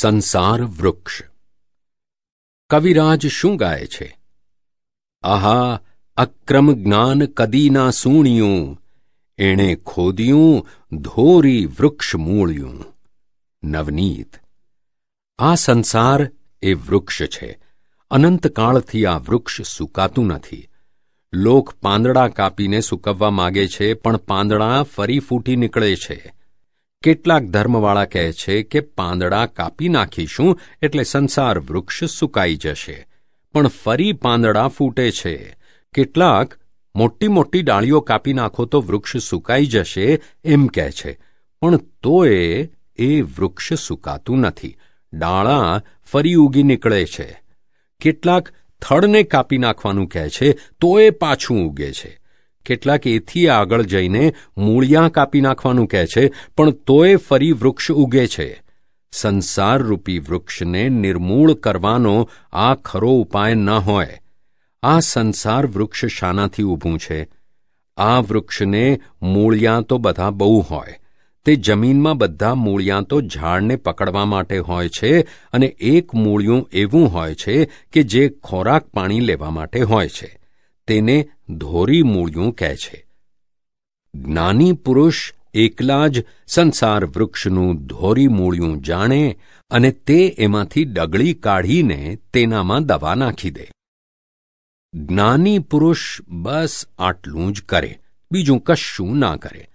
સંસાર વૃક્ષ. કવિરાજ શું ગાય છે? આહા, અક્રમ જ્ઞાન કદીના સૂણ્યું, એણે ખોદ્યું ધોરી વૃક્ષ મૂળ્યું. નવનીત. આ સંસાર એ વૃક્ષ છે. અનંતકાળથી આ વૃક્ષ સુકાતું નથી. લોક પાંદડા કાપીને સૂકવવા માગે છે, પણ પાંદડા ફરી ફૂટી નીકળે છે. કેટલાક ધર્મવાળા કહે છે કે પાંદડા કાપી નાખીશું એટલે સંસાર વૃક્ષ સુકાઈ જશે. પણ ફરી પાંદડા ફૂટે છે. કેટલાક મોટી મોટી ડાળીઓ કાપી નાખો તો વૃક્ષ સુકાઈ જશે એમ કહે છે. પણ તોય એ વૃક્ષ સુકાતું નથી. ડાળા ફરી ઉગી નીકળે છે. કેટલાક થડને કાપી નાખવાનું કહે છે, તોય પાછું ઉગે છે. કેટલાક એથી આગળ જઈને મૂળિયા કાપી નાખવાનું કહે છે, પણ તોય ફરી વૃક્ષ ઉગે છે. સંસારરૂપી વૃક્ષને નિર્મૂળ કરવાનો આ ખરો ઉપાય ન હોય. આ સંસાર વૃક્ષ શાનાથી ઊભું છે. આ વૃક્ષને મૂળિયા તો બધા બહુ હોય. તે જમીનમાં બધા મૂળિયાં તો ઝાડને પકડવા માટે હોય છે અને એક મૂળિયું એવું હોય છે કે જે ખોરાક પાણી લેવા માટે હોય છે. તેને ધોરી મૂળિયું કહે છે. જ્ઞાની પુરુષ એકલા જ સંસાર વૃક્ષનું ધોરી મૂળિયું જાણે અને તે એમાંથી ડગળી કાઢીને તેનામાં દવા નાખી દે. જ્ઞાની પુરુષ બસ આટલું જ કરે, બીજું કશું ના કરે.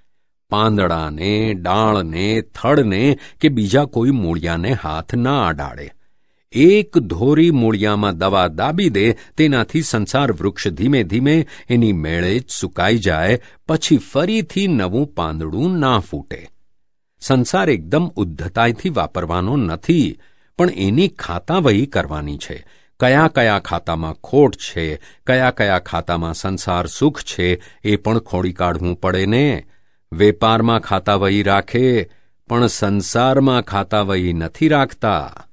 પાંદડાને, ડાળને થડને કે બીજા કોઈ મૂળિયાને હાથ ના અડાડે. એક ધોરી મૂળિયામાં દવા દાબી દે તેનાથી સંસાર વૃક્ષ ધીમે ધીમે એની મેળે જ સુકાઈ જાય, પછી ફરીથી નવું પાંદડું ના ફૂટે. સંસાર એકદમ ઉદ્ધતાઈથી વાપરવાનો નથી, પણ એની ખાતાવહી કરવાની છે. કયા કયા ખાતામાં ખોટ છે, કયા કયા ખાતામાં સંસાર સુખ છે, એ પણ ખોડી કાઢવું પડે ને. વેપારમાં ખાતાવહી રાખે, પણ સંસારમાં ખાતાવહી નથી રાખતા.